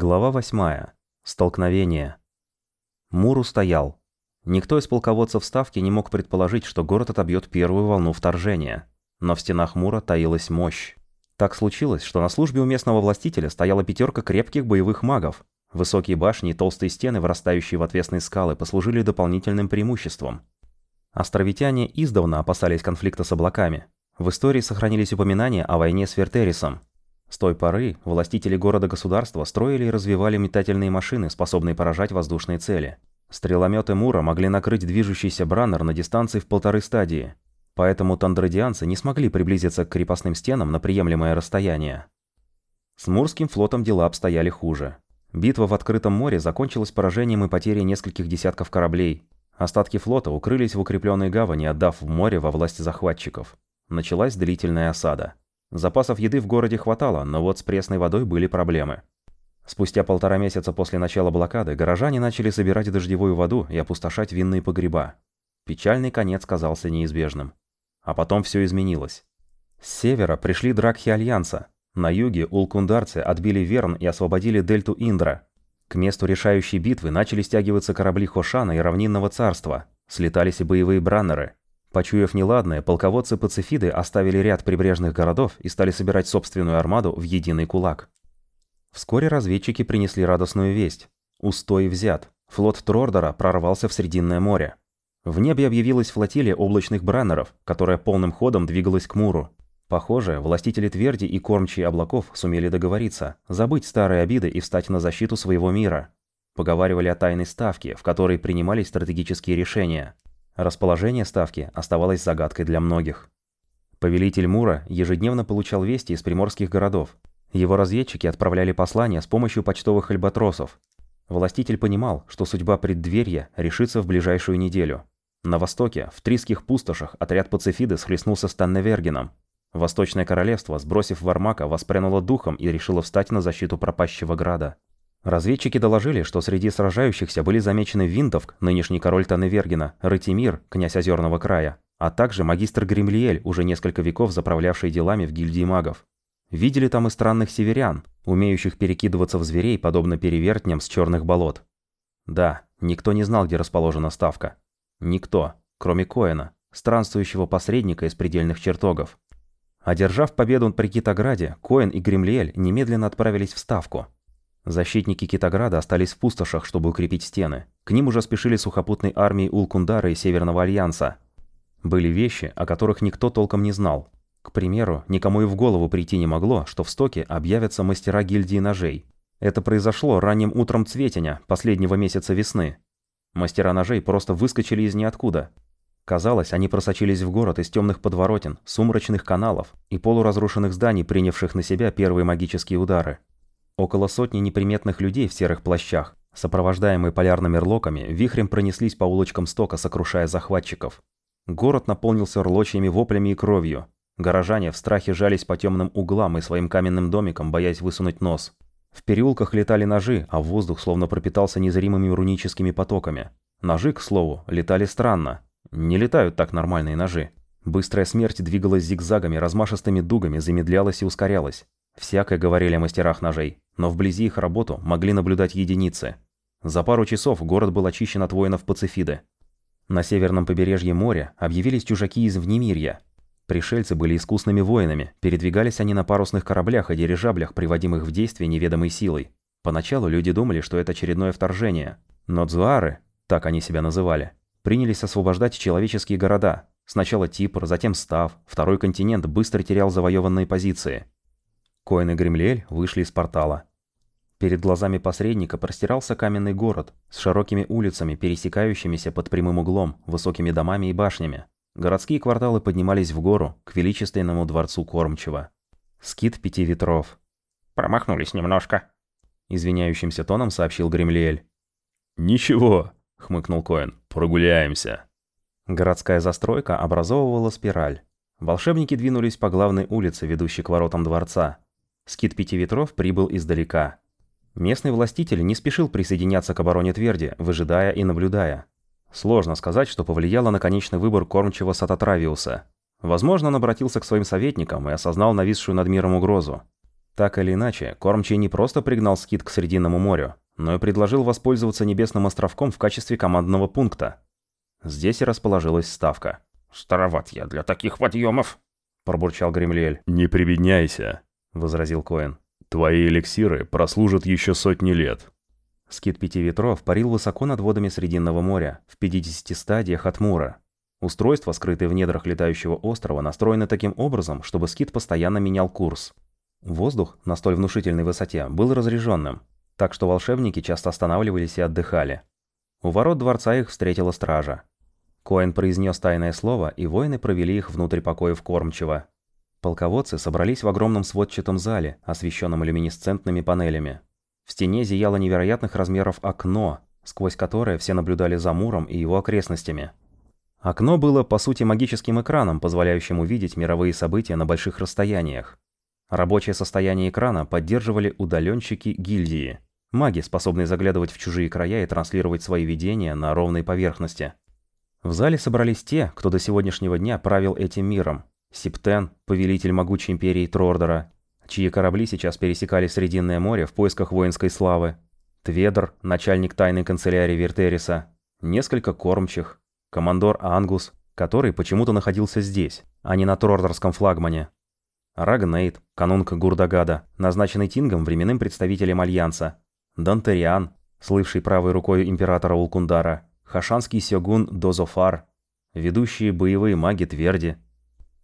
Глава 8. Столкновение. Мур устоял. Никто из полководцев Ставки не мог предположить, что город отобьет первую волну вторжения. Но в стенах Мура таилась мощь. Так случилось, что на службе у местного властителя стояла пятерка крепких боевых магов. Высокие башни и толстые стены, вырастающие в отвесные скалы, послужили дополнительным преимуществом. Островитяне издавна опасались конфликта с облаками. В истории сохранились упоминания о войне с Вертерисом, с той поры властители города-государства строили и развивали метательные машины, способные поражать воздушные цели. Стрелометы Мура могли накрыть движущийся Браннер на дистанции в полторы стадии, поэтому тандрадианцы не смогли приблизиться к крепостным стенам на приемлемое расстояние. С Мурским флотом дела обстояли хуже. Битва в открытом море закончилась поражением и потерей нескольких десятков кораблей. Остатки флота укрылись в укрепленной гавани, отдав в море во власть захватчиков. Началась длительная осада. Запасов еды в городе хватало, но вот с пресной водой были проблемы. Спустя полтора месяца после начала блокады горожане начали собирать дождевую воду и опустошать винные погреба. Печальный конец казался неизбежным. А потом все изменилось. С севера пришли дракхи Альянса. На юге улкундарцы отбили Верн и освободили дельту Индра. К месту решающей битвы начали стягиваться корабли Хошана и Равнинного царства. Слетались и боевые браннеры. Почуяв неладное, полководцы пацифиды оставили ряд прибрежных городов и стали собирать собственную армаду в единый кулак. Вскоре разведчики принесли радостную весть. Устой взят. Флот Трордора прорвался в Срединное море. В небе объявилась флотилия облачных браннеров, которая полным ходом двигалась к Муру. Похоже, властители Тверди и кормчие облаков сумели договориться, забыть старые обиды и встать на защиту своего мира. Поговаривали о тайной ставке, в которой принимались стратегические решения. Расположение ставки оставалось загадкой для многих. Повелитель Мура ежедневно получал вести из приморских городов. Его разведчики отправляли послания с помощью почтовых альбатросов. Властитель понимал, что судьба преддверья решится в ближайшую неделю. На востоке, в Триских пустошах, отряд Пацифиды схлестнулся с Танневергеном. Восточное королевство, сбросив Вармака, воспрянуло духом и решило встать на защиту пропащего града. Разведчики доложили, что среди сражающихся были замечены Винтовк, нынешний король Таневергена, Ратимир, князь Озерного края, а также магистр Гремлиэль, уже несколько веков заправлявший делами в гильдии магов. Видели там и странных северян, умеющих перекидываться в зверей, подобно перевертням с черных болот. Да, никто не знал, где расположена ставка. Никто, кроме Коэна, странствующего посредника из предельных чертогов. Одержав победу при Китограде, Коэн и Гремлиэль немедленно отправились в ставку – Защитники Китограда остались в пустошах, чтобы укрепить стены. К ним уже спешили сухопутные армии Улкундара и Северного Альянса. Были вещи, о которых никто толком не знал. К примеру, никому и в голову прийти не могло, что в стоке объявятся мастера гильдии ножей. Это произошло ранним утром Цветеня, последнего месяца весны. Мастера ножей просто выскочили из ниоткуда. Казалось, они просочились в город из темных подворотен, сумрачных каналов и полуразрушенных зданий, принявших на себя первые магические удары. Около сотни неприметных людей в серых плащах, сопровождаемые полярными рлоками, вихрем пронеслись по улочкам стока, сокрушая захватчиков. Город наполнился рлочьими воплями и кровью. Горожане в страхе жались по темным углам и своим каменным домикам, боясь высунуть нос. В переулках летали ножи, а воздух словно пропитался незримыми руническими потоками. Ножи, к слову, летали странно. Не летают так нормальные ножи. Быстрая смерть двигалась зигзагами, размашистыми дугами, замедлялась и ускорялась. Всякое говорили о мастерах ножей, но вблизи их работу могли наблюдать единицы. За пару часов город был очищен от воинов Пацифиды. На северном побережье моря объявились чужаки из Внемирья. Пришельцы были искусными воинами, передвигались они на парусных кораблях и дирижаблях, приводимых в действие неведомой силой. Поначалу люди думали, что это очередное вторжение. Но дзуары, так они себя называли, принялись освобождать человеческие города. Сначала Типр, затем Став, второй континент быстро терял завоеванные позиции – Коин и Гремлиэль вышли из портала. Перед глазами посредника простирался каменный город с широкими улицами, пересекающимися под прямым углом, высокими домами и башнями. Городские кварталы поднимались в гору, к величественному дворцу Кормчева. Скит пяти ветров. «Промахнулись немножко», — извиняющимся тоном сообщил Гремлиэль. «Ничего», — хмыкнул Коэн, — «прогуляемся». Городская застройка образовывала спираль. Волшебники двинулись по главной улице, ведущей к воротам дворца. Скит Пяти Ветров прибыл издалека. Местный властитель не спешил присоединяться к обороне Тверди, выжидая и наблюдая. Сложно сказать, что повлияло на конечный выбор кормчего Сататравиуса. Возможно, он обратился к своим советникам и осознал нависшую над миром угрозу. Так или иначе, Кормчий не просто пригнал скит к Срединному морю, но и предложил воспользоваться Небесным островком в качестве командного пункта. Здесь и расположилась ставка. «Староват я для таких подъемов», – пробурчал Гремлиэль. «Не прибедняйся», – возразил Коэн. «Твои эликсиры прослужат еще сотни лет». Скит Пяти Ветров парил высоко над водами Срединного моря, в 50 стадиях от Мура. Устройство, скрытое в недрах летающего острова, настроено таким образом, чтобы скит постоянно менял курс. Воздух на столь внушительной высоте был разряженным, так что волшебники часто останавливались и отдыхали. У ворот дворца их встретила стража. Коэн произнес тайное слово, и воины провели их внутрь покоев кормчего. Полководцы собрались в огромном сводчатом зале, освещенном люминесцентными панелями. В стене зияло невероятных размеров окно, сквозь которое все наблюдали за Муром и его окрестностями. Окно было, по сути, магическим экраном, позволяющим увидеть мировые события на больших расстояниях. Рабочее состояние экрана поддерживали удаленщики гильдии, маги, способные заглядывать в чужие края и транслировать свои видения на ровной поверхности. В зале собрались те, кто до сегодняшнего дня правил этим миром. Септен, повелитель могучей империи Трордера, чьи корабли сейчас пересекали Срединное море в поисках воинской славы, Тведр, начальник тайной канцелярии Вертериса, несколько кормчих, командор Ангус, который почему-то находился здесь, а не на Трордерском флагмане, Рагнейт, канунка Гурдагада, назначенный Тингом временным представителем Альянса, Дантериан, слывший правой рукой императора Улкундара, Хашанский сёгун Дозофар, ведущие боевые маги Тверди,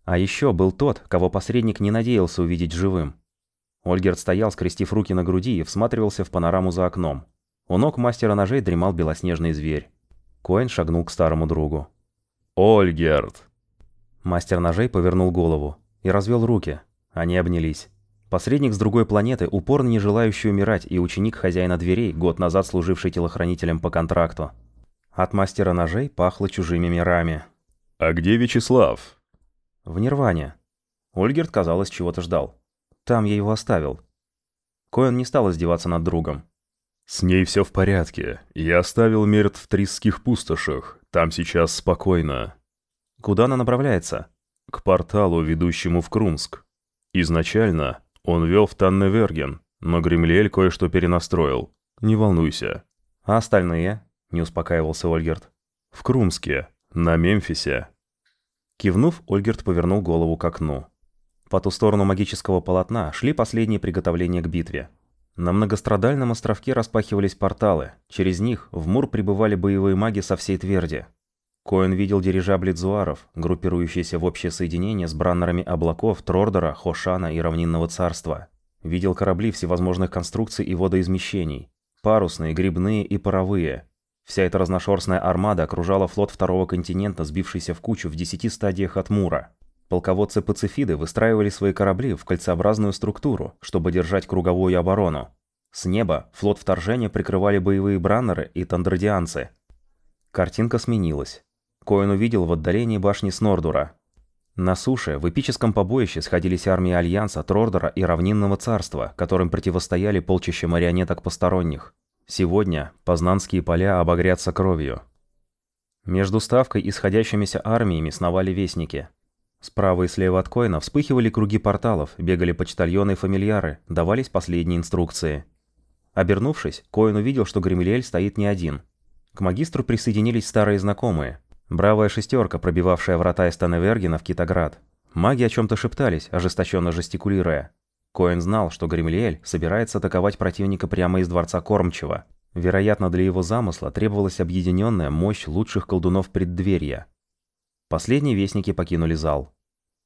а еще был тот, кого посредник не надеялся увидеть живым. Ольгерт стоял, скрестив руки на груди и всматривался в панораму за окном. У ног мастера ножей дремал белоснежный зверь. Коэн шагнул к старому другу. «Ольгерт!» Мастер ножей повернул голову и развел руки. Они обнялись. Посредник с другой планеты, упорно не желающий умирать, и ученик хозяина дверей, год назад служивший телохранителем по контракту. От мастера ножей пахло чужими мирами. «А где Вячеслав?» В Нирване. Ольгерт, казалось, чего-то ждал. Там я его оставил. Коэн не стал издеваться над другом. «С ней все в порядке. Я оставил Мерт в Трисских пустошах. Там сейчас спокойно». «Куда она направляется?» «К порталу, ведущему в Крумск. Изначально он вел в Танневерген, но Гремлиэль кое-что перенастроил. Не волнуйся». «А остальные?» – не успокаивался Ольгерт. «В Крумске. На Мемфисе. Кивнув, Ольгерт повернул голову к окну. По ту сторону магического полотна шли последние приготовления к битве. На многострадальном островке распахивались порталы. Через них в Мур прибывали боевые маги со всей тверди. Коэн видел дирижабли дзуаров, группирующиеся в общее соединение с браннерами облаков Трордера, Хошана и Равнинного царства. Видел корабли всевозможных конструкций и водоизмещений. Парусные, грибные и паровые. Вся эта разношерстная армада окружала флот второго континента, сбившийся в кучу в десяти стадиях от Мура. Полководцы-пацифиды выстраивали свои корабли в кольцеобразную структуру, чтобы держать круговую оборону. С неба флот вторжения прикрывали боевые браннеры и тандрадианцы. Картинка сменилась. Коэн увидел в отдалении башни Снордура. На суше в эпическом побоище сходились армии Альянса, Трордера и Равнинного царства, которым противостояли полчища марионеток посторонних. Сегодня познанские поля обогрятся кровью. Между ставкой и сходящимися армиями сновали вестники. Справа и слева от Коина вспыхивали круги порталов, бегали почтальоны и фамильяры, давались последние инструкции. Обернувшись, Коин увидел, что Гремлиэль стоит не один. К магистру присоединились старые знакомые. Бравая шестерка, пробивавшая врата из Таневергена в Китоград. Маги о чем-то шептались, ожесточенно жестикулируя. Коэн знал, что Гремлиэль собирается атаковать противника прямо из дворца Кормчего. Вероятно, для его замысла требовалась объединенная мощь лучших колдунов преддверия. Последние вестники покинули зал.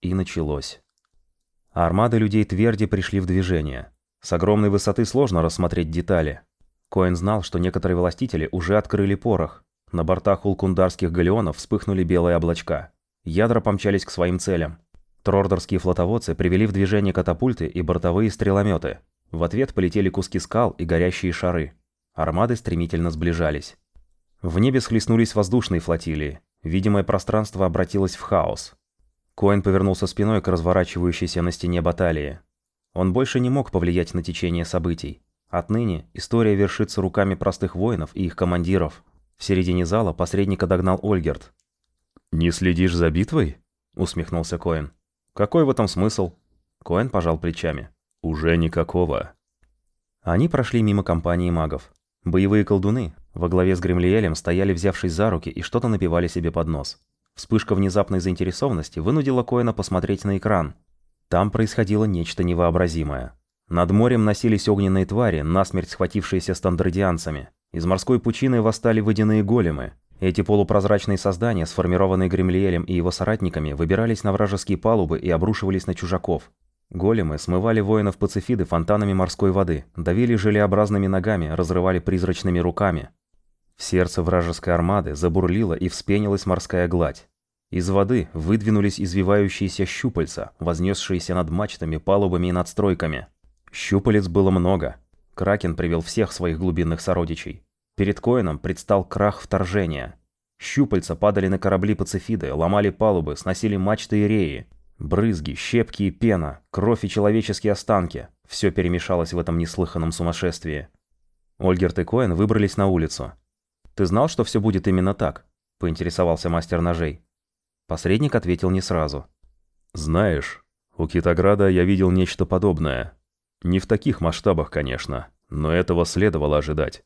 И началось. Армады людей Тверди пришли в движение. С огромной высоты сложно рассмотреть детали. Коэн знал, что некоторые властители уже открыли порох. На бортах улкундарских галеонов вспыхнули белые облачка. Ядра помчались к своим целям. Трордерские флотоводцы привели в движение катапульты и бортовые стрелометы. В ответ полетели куски скал и горящие шары. Армады стремительно сближались. В небе схлестнулись воздушные флотилии. Видимое пространство обратилось в хаос. Коэн повернулся спиной к разворачивающейся на стене баталии. Он больше не мог повлиять на течение событий. Отныне история вершится руками простых воинов и их командиров. В середине зала посредника догнал Ольгерт. «Не следишь за битвой?» – усмехнулся Коэн. Какой в этом смысл? Коэн пожал плечами. Уже никакого. Они прошли мимо компании магов. Боевые колдуны во главе с Гремлиэлем стояли, взявшись за руки, и что-то напевали себе под нос. Вспышка внезапной заинтересованности вынудила Коэна посмотреть на экран. Там происходило нечто невообразимое. Над морем носились огненные твари, насмерть схватившиеся стандардианцами. Из морской пучины восстали водяные големы. Эти полупрозрачные создания, сформированные Гремлиэлем и его соратниками, выбирались на вражеские палубы и обрушивались на чужаков. Големы смывали воинов Пацифиды фонтанами морской воды, давили желеобразными ногами, разрывали призрачными руками. В сердце вражеской армады забурлила и вспенилась морская гладь. Из воды выдвинулись извивающиеся щупальца, вознесшиеся над мачтами, палубами и надстройками. Щупалец было много. Кракен привел всех своих глубинных сородичей. Перед Коином предстал крах вторжения. Щупальца падали на корабли Пацифиды, ломали палубы, сносили мачты и реи. Брызги, щепки и пена, кровь и человеческие останки – все перемешалось в этом неслыханном сумасшествии. Ольгерт и Коэн выбрались на улицу. «Ты знал, что все будет именно так?» – поинтересовался мастер ножей. Посредник ответил не сразу. «Знаешь, у Китограда я видел нечто подобное. Не в таких масштабах, конечно, но этого следовало ожидать».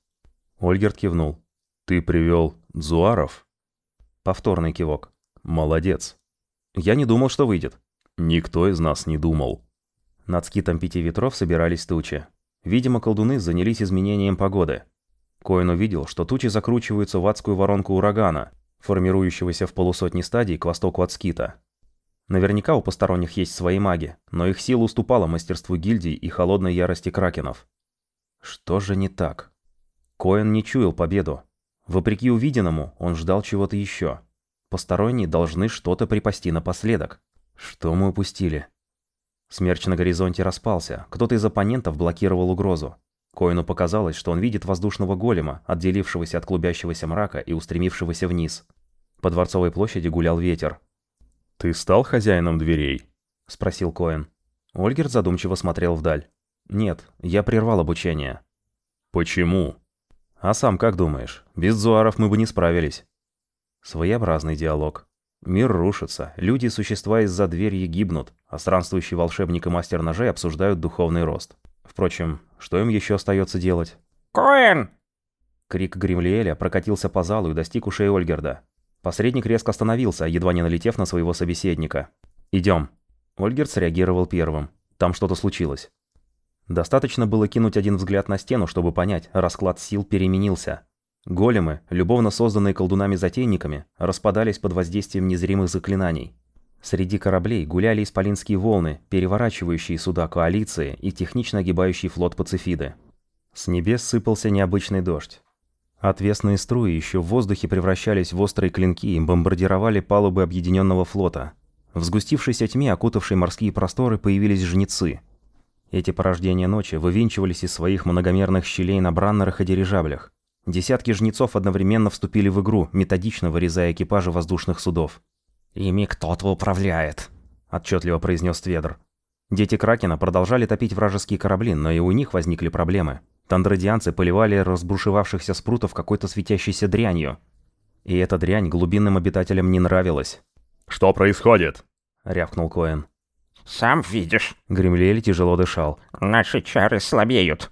Ольгерт кивнул. «Ты привел Дзуаров?» Повторный кивок. «Молодец. Я не думал, что выйдет. Никто из нас не думал. Над скитом пяти ветров собирались тучи. Видимо, колдуны занялись изменением погоды. Коин увидел, что тучи закручиваются в адскую воронку урагана, формирующегося в полусотни стадий к востоку от скита. Наверняка у посторонних есть свои маги, но их сила уступала мастерству гильдий и холодной ярости кракенов. Что же не так? Коэн не чуял победу. Вопреки увиденному, он ждал чего-то еще. Посторонние должны что-то припасти напоследок. Что мы упустили? Смерч на горизонте распался. Кто-то из оппонентов блокировал угрозу. Коину показалось, что он видит воздушного голема, отделившегося от клубящегося мрака и устремившегося вниз. По Дворцовой площади гулял ветер. «Ты стал хозяином дверей?» – спросил Коэн. Ольгерт задумчиво смотрел вдаль. «Нет, я прервал обучение». «Почему?» «А сам как думаешь? Без зуаров мы бы не справились». Своеобразный диалог. Мир рушится, люди и существа из-за двери гибнут, а странствующий волшебник и мастер ножей обсуждают духовный рост. Впрочем, что им еще остается делать? «Коэн!» Крик Гримлиэля прокатился по залу и достиг ушей Ольгерда. Посредник резко остановился, едва не налетев на своего собеседника. «Идем». Ольгерд среагировал первым. Там что-то случилось. Достаточно было кинуть один взгляд на стену, чтобы понять, расклад сил переменился. Големы, любовно созданные колдунами-затейниками, распадались под воздействием незримых заклинаний. Среди кораблей гуляли исполинские волны, переворачивающие суда коалиции и технично огибающий флот Пацифиды. С небес сыпался необычный дождь. Отвесные струи еще в воздухе превращались в острые клинки и бомбардировали палубы объединенного флота. В сгустившейся тьме, окутавшей морские просторы, появились жнецы. Эти порождения ночи вывинчивались из своих многомерных щелей на браннерах и дирижаблях. Десятки жнецов одновременно вступили в игру, методично вырезая экипажи воздушных судов. «Ими кто-то управляет», – отчетливо произнес Тведр. Дети Кракена продолжали топить вражеские корабли, но и у них возникли проблемы. Тандрадианцы поливали разбушевавшихся спрутов какой-то светящейся дрянью. И эта дрянь глубинным обитателям не нравилась. «Что происходит?» – рявкнул Коэн. «Сам видишь». Гремлель тяжело дышал. «Наши чары слабеют».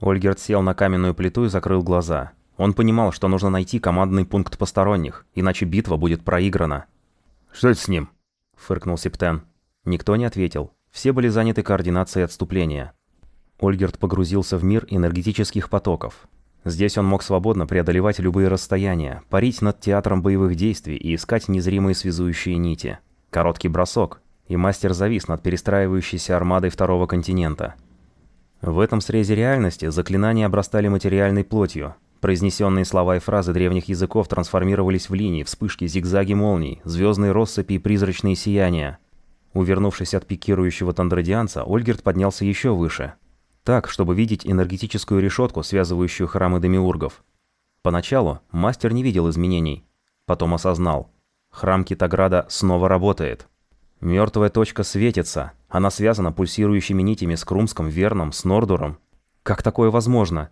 Ольгерт сел на каменную плиту и закрыл глаза. Он понимал, что нужно найти командный пункт посторонних, иначе битва будет проиграна. «Что это с ним?» – фыркнул Септен. Никто не ответил. Все были заняты координацией отступления. Ольгерт погрузился в мир энергетических потоков. Здесь он мог свободно преодолевать любые расстояния, парить над театром боевых действий и искать незримые связующие нити. Короткий бросок, и мастер завис над перестраивающейся армадой второго континента – в этом срезе реальности заклинания обрастали материальной плотью. Произнесенные слова и фразы древних языков трансформировались в линии, вспышки, зигзаги молний, звездные россыпи и призрачные сияния. Увернувшись от пикирующего тандрадианца, Ольгерт поднялся еще выше. Так, чтобы видеть энергетическую решетку, связывающую храмы демиургов. Поначалу мастер не видел изменений. Потом осознал. Храм Китаграда снова работает. Мертвая точка светится. Она связана пульсирующими нитями с Крумском, Верном, с Нордуром. Как такое возможно?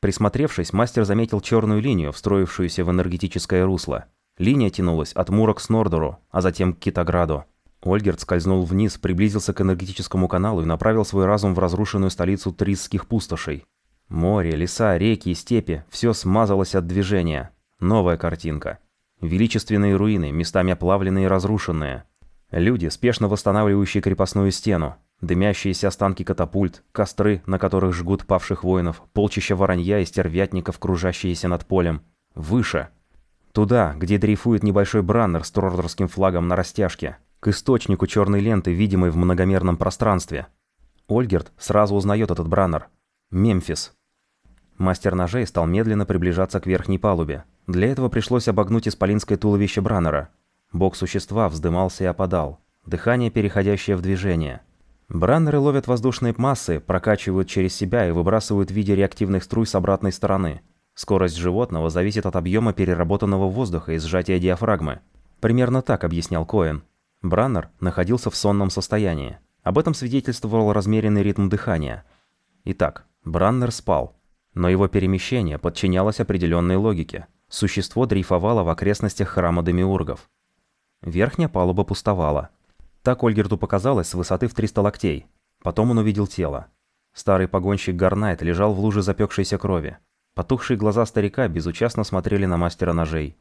Присмотревшись, мастер заметил черную линию, встроившуюся в энергетическое русло. Линия тянулась от Мура к Снордуру, а затем к Китаграду. Ольгерт скользнул вниз, приблизился к энергетическому каналу и направил свой разум в разрушенную столицу Трисских пустошей. Море, леса, реки и степи – все смазалось от движения. Новая картинка. Величественные руины, местами оплавленные и разрушенные. Люди, спешно восстанавливающие крепостную стену. Дымящиеся останки катапульт, костры, на которых жгут павших воинов, полчища воронья и стервятников, кружащиеся над полем. Выше. Туда, где дрейфует небольшой браннер с трордерским флагом на растяжке. К источнику черной ленты, видимой в многомерном пространстве. Ольгерт сразу узнает этот браннер. Мемфис. Мастер ножей стал медленно приближаться к верхней палубе. Для этого пришлось обогнуть исполинское туловище Браннера. Бок существа вздымался и опадал. Дыхание, переходящее в движение. Браннеры ловят воздушные массы, прокачивают через себя и выбрасывают в виде реактивных струй с обратной стороны. Скорость животного зависит от объема переработанного воздуха и сжатия диафрагмы. Примерно так объяснял Коэн. Браннер находился в сонном состоянии. Об этом свидетельствовал размеренный ритм дыхания. Итак, Браннер спал. Но его перемещение подчинялось определенной логике. Существо дрейфовало в окрестностях храма Демиургов. Верхняя палуба пустовала. Так Ольгерту показалось с высоты в 300 локтей. Потом он увидел тело. Старый погонщик Гарнайт лежал в луже запекшейся крови. Потухшие глаза старика безучастно смотрели на мастера ножей.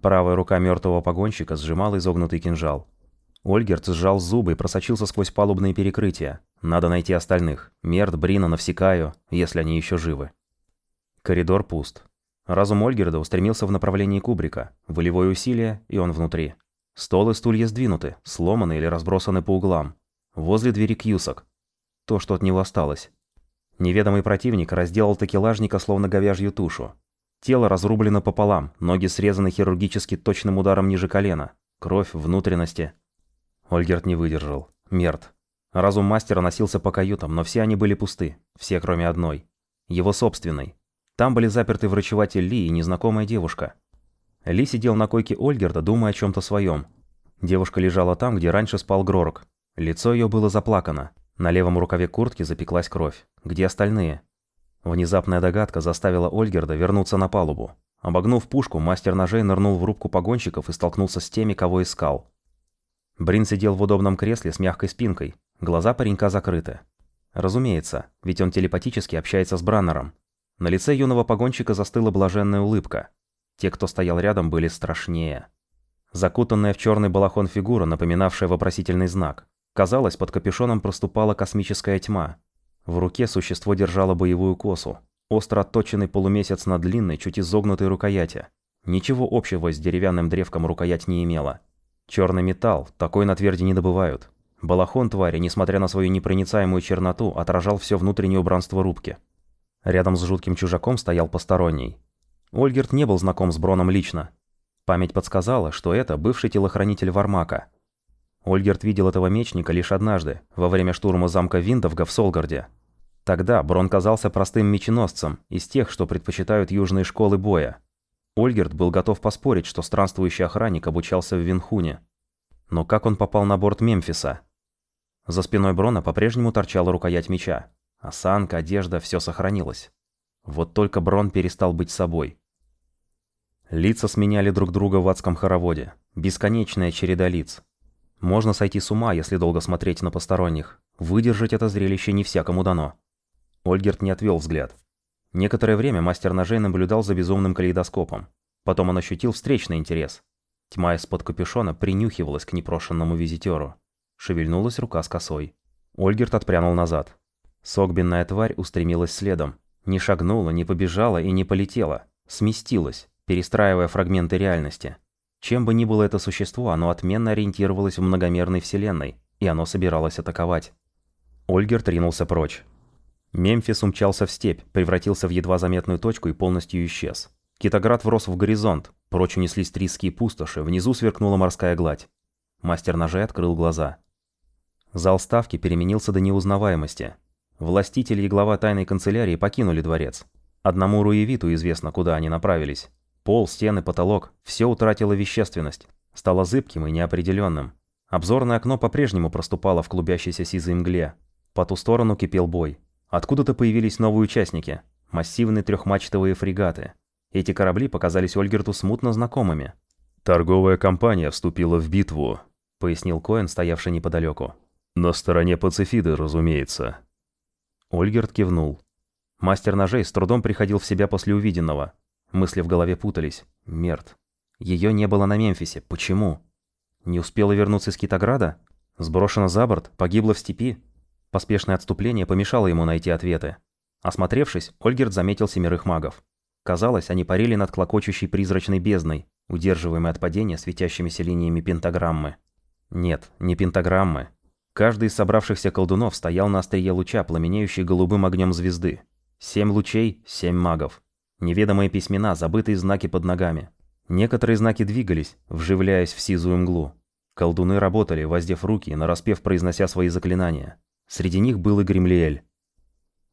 Правая рука мертвого погонщика сжимала изогнутый кинжал. Ольгерт сжал зубы и просочился сквозь палубные перекрытия. Надо найти остальных. Мерт, Брина, Навсекаю, если они еще живы. Коридор пуст. Разум Ольгерда устремился в направлении кубрика. Волевое усилие, и он внутри. Стол и стулья сдвинуты, сломаны или разбросаны по углам. Возле двери кьюсок. То, что от него осталось. Неведомый противник разделал такелажника словно говяжью тушу. Тело разрублено пополам, ноги срезаны хирургически точным ударом ниже колена. Кровь, внутренности. Ольгерт не выдержал. Мерт. Разум мастера носился по каютам, но все они были пусты. Все, кроме одной. Его собственной. Там были заперты врачеватель Ли и незнакомая девушка. Ли сидел на койке Ольгерда, думая о чем-то своем. Девушка лежала там, где раньше спал Гророк. Лицо ее было заплакано. На левом рукаве куртки запеклась кровь. Где остальные? Внезапная догадка заставила Ольгерда вернуться на палубу. Обогнув пушку, мастер ножей нырнул в рубку погонщиков и столкнулся с теми, кого искал. Брин сидел в удобном кресле с мягкой спинкой. Глаза паренька закрыты. Разумеется, ведь он телепатически общается с Браннером. На лице юного погонщика застыла блаженная улыбка. Те, кто стоял рядом, были страшнее. Закутанная в черный балахон фигура, напоминавшая вопросительный знак. Казалось, под капюшоном проступала космическая тьма. В руке существо держало боевую косу. Остро отточенный полумесяц на длинной, чуть изогнутой рукояти. Ничего общего с деревянным древком рукоять не имела. Черный металл, такой на тверди не добывают. Балахон твари, несмотря на свою непроницаемую черноту, отражал все внутреннее убранство рубки. Рядом с жутким чужаком стоял посторонний. Ольгерт не был знаком с Броном лично. Память подсказала, что это бывший телохранитель Вармака. Ольгерт видел этого мечника лишь однажды, во время штурма замка Виндовга в Солгарде. Тогда Брон казался простым меченосцем, из тех, что предпочитают южные школы боя. Ольгерт был готов поспорить, что странствующий охранник обучался в Винхуне. Но как он попал на борт Мемфиса? За спиной Брона по-прежнему торчала рукоять меча. Осанка, одежда, все сохранилось. Вот только Брон перестал быть собой. Лица сменяли друг друга в адском хороводе. Бесконечная череда лиц. Можно сойти с ума, если долго смотреть на посторонних. Выдержать это зрелище не всякому дано. Ольгерт не отвел взгляд. Некоторое время мастер ножей наблюдал за безумным калейдоскопом. Потом он ощутил встречный интерес. Тьма из-под капюшона принюхивалась к непрошенному визитеру. Шевельнулась рука с косой. Ольгерт отпрянул назад. Согбенная тварь устремилась следом. Не шагнула, не побежала и не полетела. Сместилась, перестраивая фрагменты реальности. Чем бы ни было это существо, оно отменно ориентировалось в многомерной вселенной, и оно собиралось атаковать. Ольгер тринулся прочь. Мемфис умчался в степь, превратился в едва заметную точку и полностью исчез. Китоград врос в горизонт, прочь унеслись триские пустоши, внизу сверкнула морская гладь. Мастер ножей открыл глаза. Зал ставки переменился до неузнаваемости. Властители и глава тайной канцелярии покинули дворец. Одному Руевиту известно, куда они направились. Пол, стены, потолок – все утратило вещественность. Стало зыбким и неопределенным. Обзорное окно по-прежнему проступало в клубящейся сизой мгле. По ту сторону кипел бой. Откуда-то появились новые участники. Массивные трехмачтовые фрегаты. Эти корабли показались Ольгерту смутно знакомыми. Торговая компания вступила в битву. пояснил Коэн, стоявший неподалеку. «На стороне пацифиды, разумеется». Ольгерт кивнул. Мастер ножей с трудом приходил в себя после увиденного. Мысли в голове путались. Мерт. Ее не было на Мемфисе. Почему? Не успела вернуться из Китограда? Сброшена за борт? Погибла в степи? Поспешное отступление помешало ему найти ответы. Осмотревшись, Ольгерт заметил семерых магов. Казалось, они парили над клокочущей призрачной бездной, удерживаемой от падения светящимися линиями пентаграммы. Нет, не пентаграммы. Каждый из собравшихся колдунов стоял на острие луча, пламенеющей голубым огнем звезды. Семь лучей, семь магов. Неведомые письмена, забытые знаки под ногами. Некоторые знаки двигались, вживляясь в сизую мглу. Колдуны работали, воздев руки, нараспев произнося свои заклинания. Среди них был и Гремлиэль.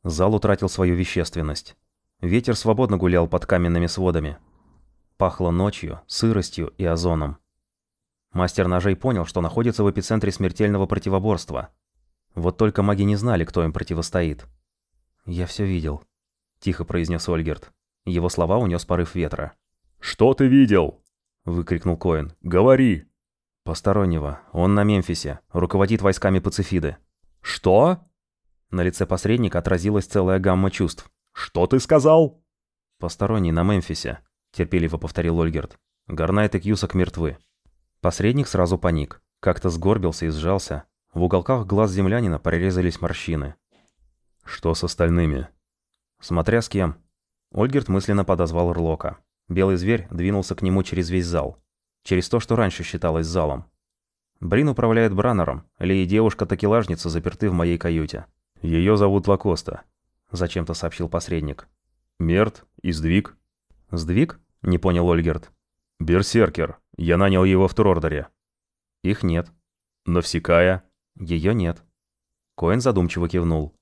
Зал утратил свою вещественность. Ветер свободно гулял под каменными сводами. Пахло ночью, сыростью и озоном. Мастер ножей понял, что находится в эпицентре смертельного противоборства. Вот только маги не знали, кто им противостоит. «Я все видел», — тихо произнес Ольгерт. Его слова унес порыв ветра. «Что ты видел?» — выкрикнул Коэн. «Говори!» «Постороннего. Он на Мемфисе. Руководит войсками Пацифиды». «Что?» На лице посредника отразилась целая гамма чувств. «Что ты сказал?» «Посторонний на Мемфисе», — терпеливо повторил Ольгерт. «Гарнайт и Кьюсак мертвы». Посредник сразу паник. Как-то сгорбился и сжался. В уголках глаз землянина прорезались морщины. «Что с остальными?» «Смотря с кем». Ольгерт мысленно подозвал Рлока. Белый зверь двинулся к нему через весь зал. Через то, что раньше считалось залом. Брин управляет Браннером, Ли и девушка-такелажница заперты в моей каюте. Ее зовут Лакоста. Зачем-то сообщил посредник. Мерт и Сдвиг. Сдвиг? Не понял Ольгерт. Берсеркер. Я нанял его в Турордере. Их нет. Навсекая. Ее нет. Коэн задумчиво кивнул.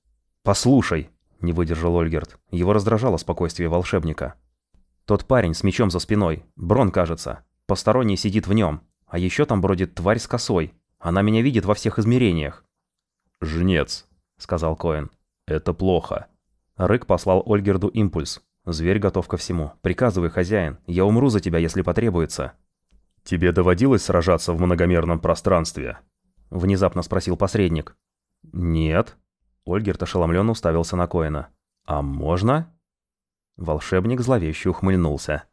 «Послушай», — не выдержал Ольгерт. Его раздражало спокойствие волшебника. «Тот парень с мечом за спиной, Брон, кажется. Посторонний сидит в нем. А еще там бродит тварь с косой. Она меня видит во всех измерениях». «Жнец», — сказал Коэн. «Это плохо». Рык послал Ольгерду импульс. Зверь готов ко всему. Приказывай, хозяин. Я умру за тебя, если потребуется. «Тебе доводилось сражаться в многомерном пространстве?» — внезапно спросил посредник. «Нет». Ольгерт ошеломленно уставился на Коэна. «А можно?» Волшебник зловеще ухмыльнулся.